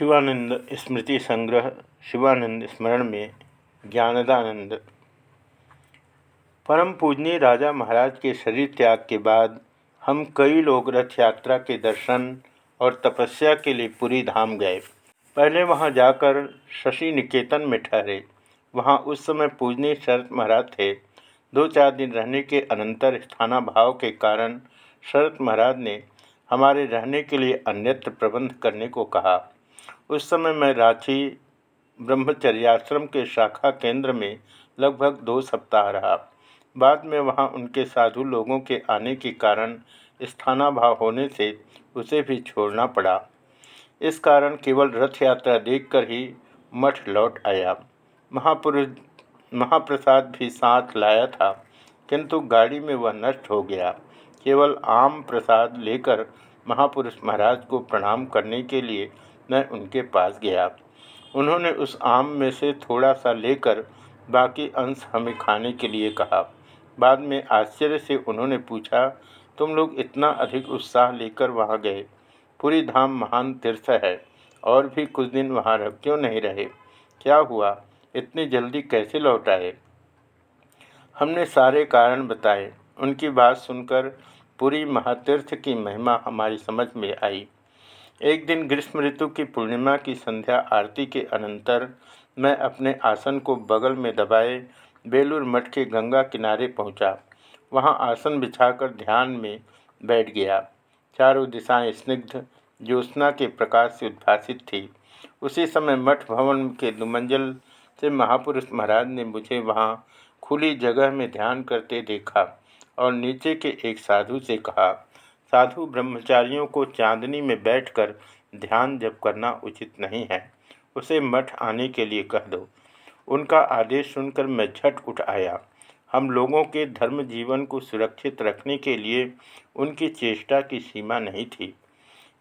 शिवानंद स्मृति संग्रह, शिवानंद स्मरण में ज्ञानदानंद। परम पूजनीय राजा महाराज के शरीर त्याग के बाद हम कई लोग रथ यात्रा के दर्शन और तपस्या के लिए पूरी धाम गए। पहले वहाँ जाकर शशि निकेतन में ठहरे। वहाँ उस समय पूजनीय शरत महाराज थे। दो चार दिन रहने के अनंतर स्थानाभाव के कारण शरत महाराज ने हमारे रहने के लिए अन्यत्र प्रबंध करने को कहा। उस समय मैं रांची ब्रह्मचर्याश्रम के शाखा केंद्र में लगभग दो सप्ताह रहा। बाद में वहाँ उनके साधु लोगों के आने के कारण स्थानाभाव होने से उसे भी छोड़ना पड़ा। इस कारण केवल रथ यात्रा देखकर ही मठ लौट आया। महापुरुष, महाप्रसाद भी साथ लाया था, किंतु गाड़ी में वह नष्ट हो गया। केवल आम प्रसाद लेकर महापुरुष महाराज को प्रणाम करने के लिए मैं उनके पास गया। उन्होंने उस आम में से थोड़ा सा लेकर बाकी अंश हमें खाने के लिए कहा। बाद में आश्चर्य से उन्होंने पूछा, तुम लोग इतना अधिक उत्साह लेकर वहाँ गए? पूरी धाम महान तीर्थ है, और भी कुछ दिन वहाँ रह, क्यों नहीं रहे? क्या हुआ? इतनी जल्दी कैसे लौट आए? हमने सारे कारण बताए। उनकी बात सुनकर पूरी महातीर्थ की महिमा हमारी समझ में आई। एक दिन ग्रीष्म ऋतु की पूर्णिमा की संध्या आरती के अनंतर मैं अपने आसन को बगल में दबाए बेलूर मठ के गंगा किनारे पहुँचा। वहाँ आसन बिछाकर ध्यान में बैठ गया चारों दिशाएँ स्निग्ध ज्योत्ना के प्रकाश से उद्भासित थी उसी समय मठ भवन के दुमंजल से महापुरुष महाराज ने मुझे वहाँ खुली जगह में ध्यान करते देखा और नीचे के एक साधु से कहा साधु ब्रह्मचारियों को चांदनी में बैठकर ध्यान जप करना उचित नहीं है। उसे मठ आने के लिए कह दो। उनका आदेश सुनकर मैं झट उठ आया। हम लोगों के धर्म जीवन को सुरक्षित रखने के लिए उनकी चेष्टा की सीमा नहीं थी।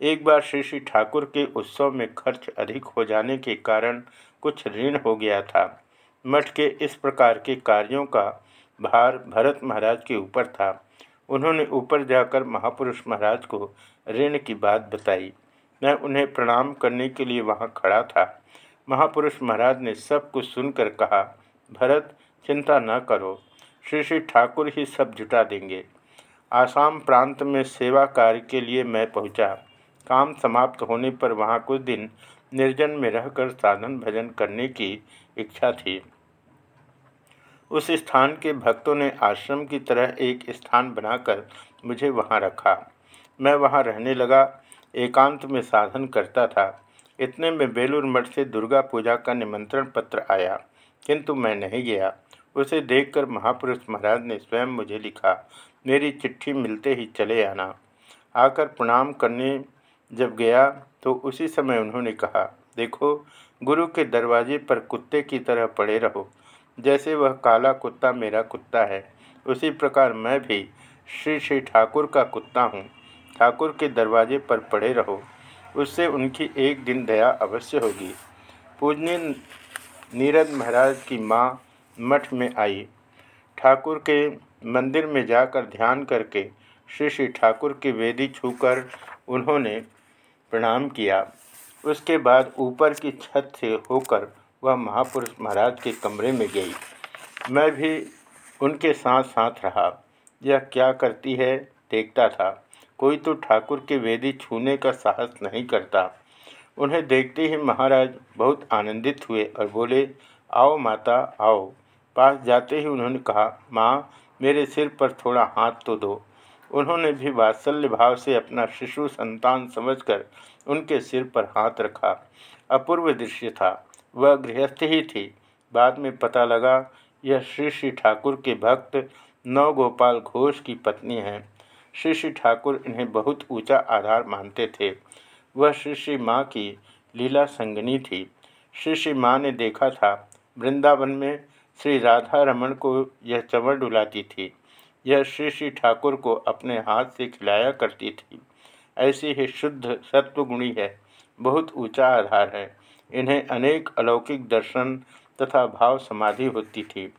एक बार श्री श्री ठाकुर के उत्सव में खर्च अधिक हो जाने के कारण कुछ ऋण हो गया था। मठ के इस प्रकार के कार्यों का भार भरत महाराज के ऊपर था। उन्होंने ऊपर जाकर महापुरुष महाराज को ऋण की बात बताई। मैं उन्हें प्रणाम करने के लिए वहाँ खड़ा था। महापुरुष महाराज ने सब कुछ सुनकर कहा, भरत, चिंता न करो, श्री श्री ठाकुर ही सब जुटा देंगे। आसाम प्रांत में सेवा कार्य के लिए मैं पहुँचा। काम समाप्त होने पर वहाँ कुछ दिन निर्जन में रहकर साधन भजन करने की इच्छा थी। उस स्थान के भक्तों ने आश्रम की तरह एक स्थान बनाकर मुझे वहाँ रखा। मैं वहाँ रहने लगा, एकांत में साधन करता था। इतने में बेलूर मठ से दुर्गा पूजा का निमंत्रण पत्र आया, किंतु मैं नहीं गया। उसे देखकर महापुरुष महाराज ने स्वयं मुझे लिखा, मेरी चिट्ठी मिलते ही चले आना। आकर प्रणाम करने जब गया तो उसी समय उन्होंने कहा, देखो, गुरु के दरवाजे पर कुत्ते की तरह पड़े रहो। जैसे वह काला कुत्ता मेरा कुत्ता है, उसी प्रकार मैं भी श्री श्री ठाकुर का कुत्ता हूँ। ठाकुर के दरवाजे पर पड़े रहो, उससे उनकी एक दिन दया अवश्य होगी। पूजनीय नीरद महाराज की माँ मठ में आई। ठाकुर के मंदिर में जाकर ध्यान करके श्री श्री ठाकुर की वेदी छूकर उन्होंने प्रणाम किया। उसके बाद ऊपर की छत से होकर वह महापुरुष महाराज के कमरे में गई। मैं भी उनके साथ साथ रहा। यह क्या करती है? देखता था। कोई तो ठाकुर के वेदी छूने का साहस नहीं करता। उन्हें देखते ही महाराज बहुत आनंदित हुए और बोले, आओ माता, आओ। पास जाते ही उन्होंने कहा, माँ, मेरे सिर पर थोड़ा हाथ तो दो। उन्होंने भी वात्सल्य भाव से अपना शिशु संतान समझकर उनके सिर पर हाथ रखा। अपूर्व दृश्य था। वह गृहस्थ ही थी। बाद में पता लगा, यह श्री श्री ठाकुर के भक्त नवगोपाल घोष की पत्नी हैं। श्री श्री ठाकुर इन्हें बहुत ऊँचा आधार मानते थे। वह श्री श्री माँ की लीला संगनी थी। श्री श्री माँ ने देखा था, वृंदावन में श्री राधा रमन को यह चमड़ डुलाती थी। यह श्री श्री ठाकुर को अपने हाथ से खिलाया करती थी। ऐसी ही शुद्ध सत्वगुणी है, बहुत ऊँचा आधार है। इन्हें अनेक अलौकिक दर्शन तथा भाव समाधि होती थी।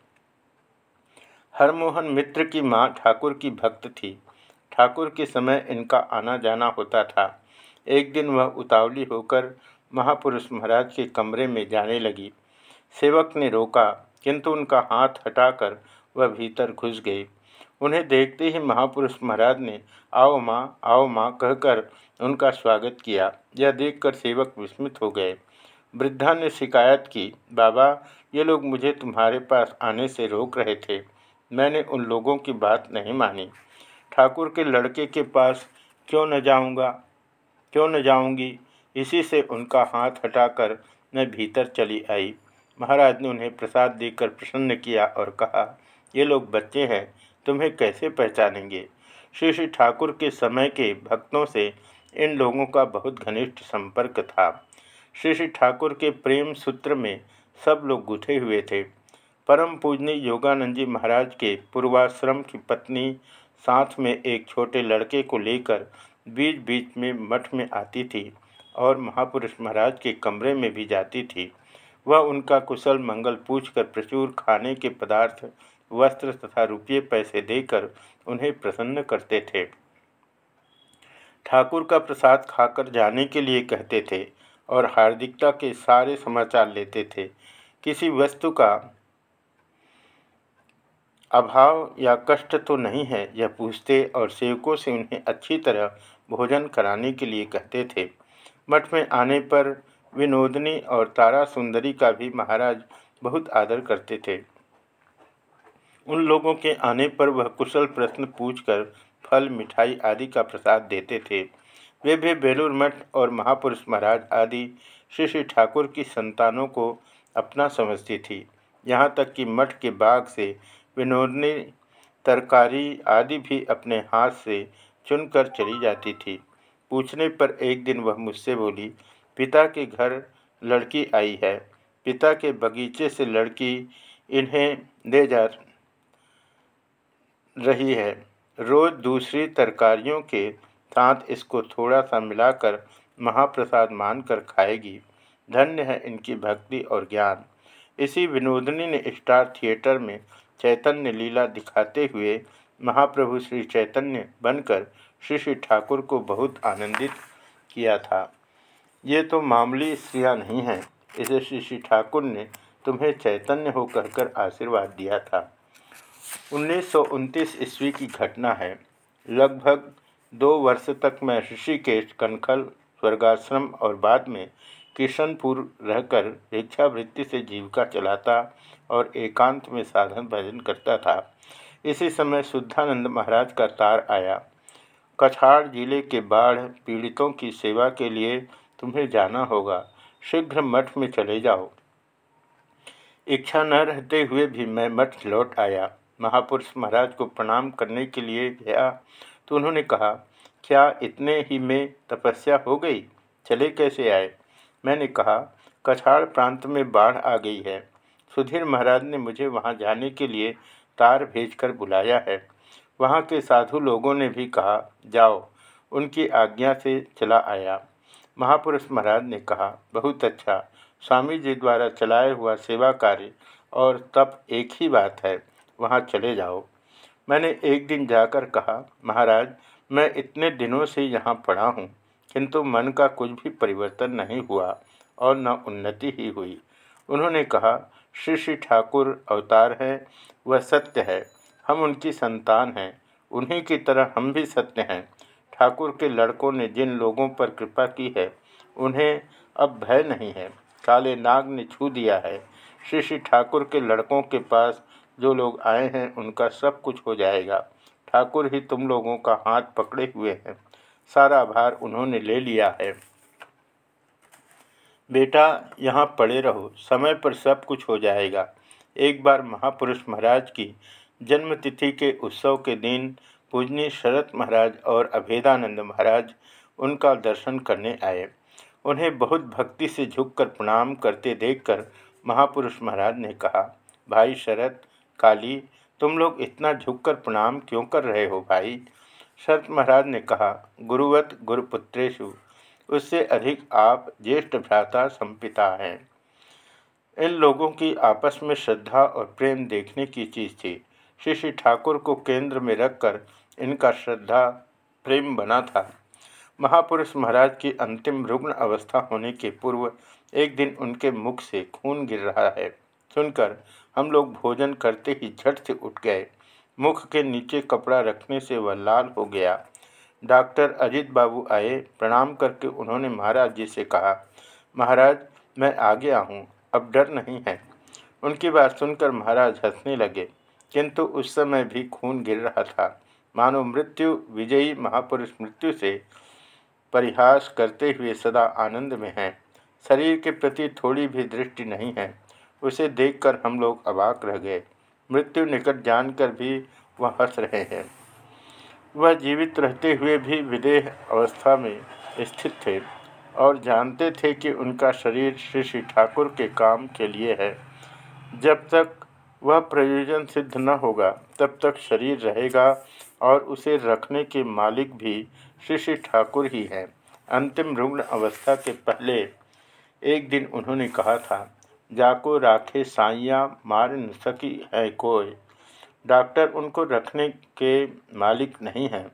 हरमोहन मित्र की माँ ठाकुर की भक्त थी। ठाकुर के समय इनका आना जाना होता था। एक दिन वह उतावली होकर महापुरुष महाराज के कमरे में जाने लगी। सेवक ने रोका, किंतु उनका हाथ हटाकर वह भीतर घुस गई। उन्हें देखते ही महापुरुष महाराज ने, आओ माँ आओ माँ, कहकर उनका स्वागत किया। यह देखकर सेवक विस्मित हो गए। वृद्धा ने शिकायत की, बाबा, ये लोग मुझे तुम्हारे पास आने से रोक रहे थे। मैंने उन लोगों की बात नहीं मानी। ठाकुर के लड़के के पास क्यों न जाऊँगा? क्यों न जाऊँगी? इसी से उनका हाथ हटाकर मैं भीतर चली आई। महाराज ने उन्हें प्रसाद देकर प्रसन्न किया और कहा, ये लोग बच्चे हैं, तुम्हें कैसे पहचानेंगे? श्री श्री ठाकुर के समय के भक्तों से इन लोगों का बहुत घनिष्ठ संपर्क था। श्री श्री ठाकुर के प्रेम सूत्र में सब लोग गुथे हुए थे। परम पूजनी योगानंद जी महाराज के पूर्वाश्रम की पत्नी साथ में एक छोटे लड़के को लेकर बीच बीच में मठ में आती थी और महापुरुष महाराज के कमरे में भी जाती थी। वह उनका कुशल मंगल पूछकर प्रचुर खाने के पदार्थ, वस्त्र तथा रुपये पैसे देकर उन्हें प्रसन्न करते थे। ठाकुर का प्रसाद खाकर जाने के लिए कहते थे और हार्दिकता के सारे समाचार लेते थे। किसी वस्तु का अभाव या कष्ट तो नहीं है, यह पूछते और सेवकों से उन्हें अच्छी तरह भोजन कराने के लिए कहते थे। मठ में आने पर विनोदनी और तारा सुंदरी का भी महाराज बहुत आदर करते थे। उन लोगों के आने पर वह कुशल प्रश्न पूछकर फल, मिठाई आदि का प्रसाद देते थे। वे भी बेलूर मठ और महापुरुष महाराज आदि श्री श्री ठाकुर की संतानों को अपना समझती थी। यहाँ तक कि मठ के बाग से विनोदनी, तरकारी आदि भी अपने हाथ से चुनकर चली जाती थी। पूछने पर एक दिन वह मुझसे बोली, पिता के घर लड़की आई है। पिता के बगीचे से लड़की इन्हें ले जा रही है। रोज़ दूसरी तरकारियों के साथ इसको थोड़ा सा मिलाकर महाप्रसाद मानकर खाएगी। धन्य है इनकी भक्ति और ज्ञान। इसी विनोदनी ने स्टार थिएटर में चैतन्य लीला दिखाते हुए महाप्रभु श्री चैतन्य बनकर श्री श्री ठाकुर को बहुत आनंदित किया था। ये तो मामूली स्त्रियाँ नहीं हैं। इसे श्री श्री ठाकुर ने तुम्हें चैतन्य हो कहकर आशीर्वाद दिया था। उन्नीस सौ उनतीस ईस्वी की घटना है। लगभग दो वर्ष तक मैं ऋषिकेश, कनखल, स्वर्गाश्रम और बाद में किशनपुर रहकर भिक्षावृत्ति से जीविका चलाता और एकांत में साधन भजन करता था। इसी समय शुद्धानंद महाराज का तार आया। कछाड़ ज़िले के बाढ़ पीड़ितों की सेवा के लिए तुम्हें जाना होगा। शीघ्र मठ में चले जाओ। इच्छा न रहते हुए भी मैं मठ लौट आया। महापुरुष महाराज को प्रणाम करने के लिए गया तो उन्होंने कहा, क्या इतने ही में तपस्या हो गई? चले कैसे आए? मैंने कहा, कछाड़ प्रांत में बाढ़ आ गई है। सुधीर महाराज ने मुझे वहाँ जाने के लिए तार भेजकर बुलाया है। वहाँ के साधु लोगों ने भी कहा, जाओ। उनकी आज्ञा से चला आया। महापुरुष महाराज ने कहा, बहुत अच्छा। स्वामी जी द्वारा चलाया हुआ सेवा कार्य और तप एक ही बात है। वहाँ चले जाओ। मैंने एक दिन जाकर कहा, महाराज, मैं इतने दिनों से यहाँ पढ़ा हूँ, किंतु मन का कुछ भी परिवर्तन नहीं हुआ और न उन्नति ही हुई। उन्होंने कहा, श्री श्री ठाकुर अवतार है, वह सत्य है, हम उनकी संतान हैं, उन्हीं की तरह हम भी सत्य हैं। ठाकुर के लड़कों ने जिन लोगों पर कृपा की है, उन्हें अब भय नहीं है, काले नाग ने छू दिया है। श्री श्री ठाकुर के लड़कों के पास जो लोग आए हैं, उनका सब कुछ हो जाएगा। ठाकुर ही तुम लोगों का हाथ पकड़े हुए हैं। सारा भार उन्होंने ले लिया है। बेटा, यहाँ पड़े रहो। समय पर सब कुछ हो जाएगा। एक बार महापुरुष महाराज की जन्मतिथि के उत्सव के दिन पूजनी शरत महाराज और अभेदानंद महाराज उनका दर्शन करने आए। उन्हें बहुत भक्ति से झुककर प्रणाम करते देखकर महापुरुष महाराज ने कहा, भाई शरत काली, तुम लोग इतना झुककर प्रणाम क्यों कर रहे हो भाई? शरत महाराज ने कहा, गुरुवत गुरुपुत्रेशु उससे अधिक आप ज्येष्ठ भ्राता संपिता हैं। इन लोगों की आपस में श्रद्धा और प्रेम देखने की चीज़ थी। श्री श्री ठाकुर को केंद्र में रखकर इनका श्रद्धा, प्रेम बना था। महापुरुष महाराज की अंतिम रुग्ण अवस्था होने के पूर्व एक दिन उनके मुख से खून गिर रहा है। सुनकर हम लोग भोजन करते ही झट से उठ गए। मुख के नीचे कपड़ा रखने से वह लाल हो गया। डॉक्टर अजित बाबू आए, प्रणाम करके उन्होंने महाराज जी से कहा, महाराज, मैं आ गया हूँ अब डर नहीं है। उनकी बात सुनकर महाराज हंसने लगे, किंतु उस समय भी खून गिर रहा था। मानो मृत्यु, विजयी महापुरुष मृत्यु से परिहास करते हुए सदा आनंद में हैं। शरीर के प्रति थोड़ी भी दृष्टि नहीं है। उसे देखकर हम लोग अबाक रह गए। मृत्यु निकट जानकर भी वह हंस रहे हैं। वह जीवित रहते हुए भी विदेह अवस्था में स्थित थे और जानते थे कि उनका शरीर श्री श्री ठाकुर के काम के लिए है। जब तक वह प्रयोजन सिद्ध न होगा, तब तक शरीर रहेगा और उसे रखने के मालिक भी श्री श्री ठाकुर ही हैं। अंतिम रुग्ण अवस्था के पहले एक दिन उन्होंने कहा था जाको राखे साइया मार न सकी है कोई। डॉक्टर उनको रखने के मालिक नहीं हैं।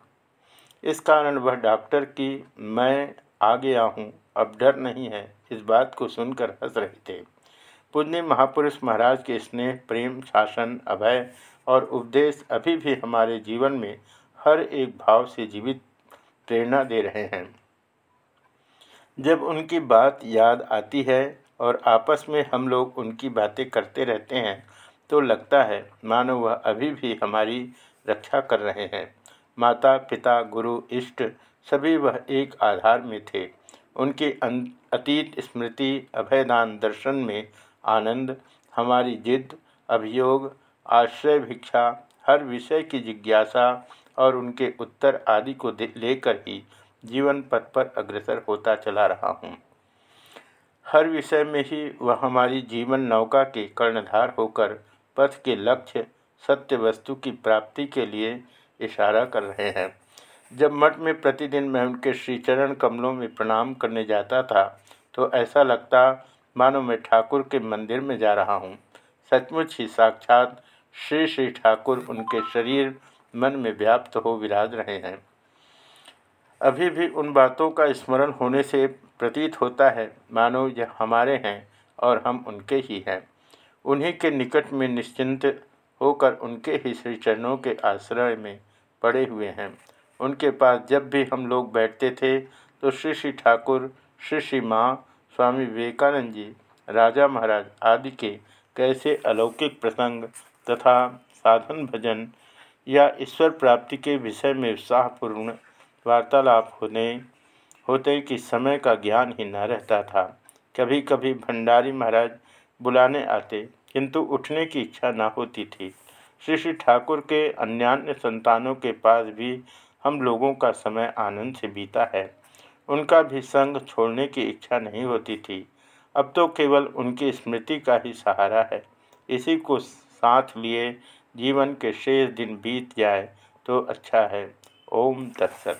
इस कारण वह डॉक्टर की मैं आ गया हूँ अब डर नहीं है, इस बात को सुनकर हंस रहे थे। पूज्य महापुरुष महाराज के स्नेह, प्रेम, शासन, अभय और उपदेश अभी भी हमारे जीवन में हर एक भाव से जीवित प्रेरणा दे रहे हैं। जब उनकी बात याद आती है और आपस में हम लोग उनकी बातें करते रहते हैं तो लगता है मानो वह अभी भी हमारी रक्षा कर रहे हैं। माता पिता गुरु इष्ट सभी वह एक आधार में थे। उनके अं-, अतीत स्मृति अभयदान दर्शन में आनंद हमारी जिद अभियोग आश्रय भिक्षा हर विषय की जिज्ञासा और उनके उत्तर आदि को लेकर ही जीवन पथ पर अग्रसर होता चला रहा हूँ। हर विषय में ही वह हमारी जीवन नौका के कर्णधार होकर पथ के लक्ष्य, सत्य वस्तु की प्राप्ति के लिए इशारा कर रहे हैं। जब मठ में प्रतिदिन मैं उनके श्रीचरण कमलों में प्रणाम करने जाता था तो ऐसा लगता, मानो मैं ठाकुर के मंदिर में जा रहा हूँ। सचमुच ही साक्षात श्री श्री ठाकुर उनके शरीर, मन में व्याप्त हो विराज रहे हैं। अभी भी उन बातों का स्मरण होने से प्रतीत होता है, मानो यह हमारे हैं और हम उनके ही हैं। उन्हीं के निकट में निश्चिंत होकर उनके ही श्री चरणों के आश्रय में पड़े हुए हैं। उनके पास जब भी हम लोग बैठते थे तो श्री श्री ठाकुर श्री श्री माँ, स्वामी विवेकानंद जी, राजा महाराज आदि के कैसे अलौकिक प्रसंग तथा साधन भजन या ईश्वर प्राप्ति के विषय में उत्साहपूर्ण वार्तालाप होने होते कि समय का ज्ञान ही न रहता था। कभी कभी भंडारी महाराज बुलाने आते, किंतु उठने की इच्छा न होती थी। श्री श्री ठाकुर के अन्यान्य संतानों के पास भी हम लोगों का समय आनंद से बीता है। उनका भी संग छोड़ने की इच्छा नहीं होती थी। अब तो केवल उनकी स्मृति का ही सहारा है। इसी को साथ लिए जीवन के शेष दिन बीत जाए तो अच्छा है। ओम तत्सत।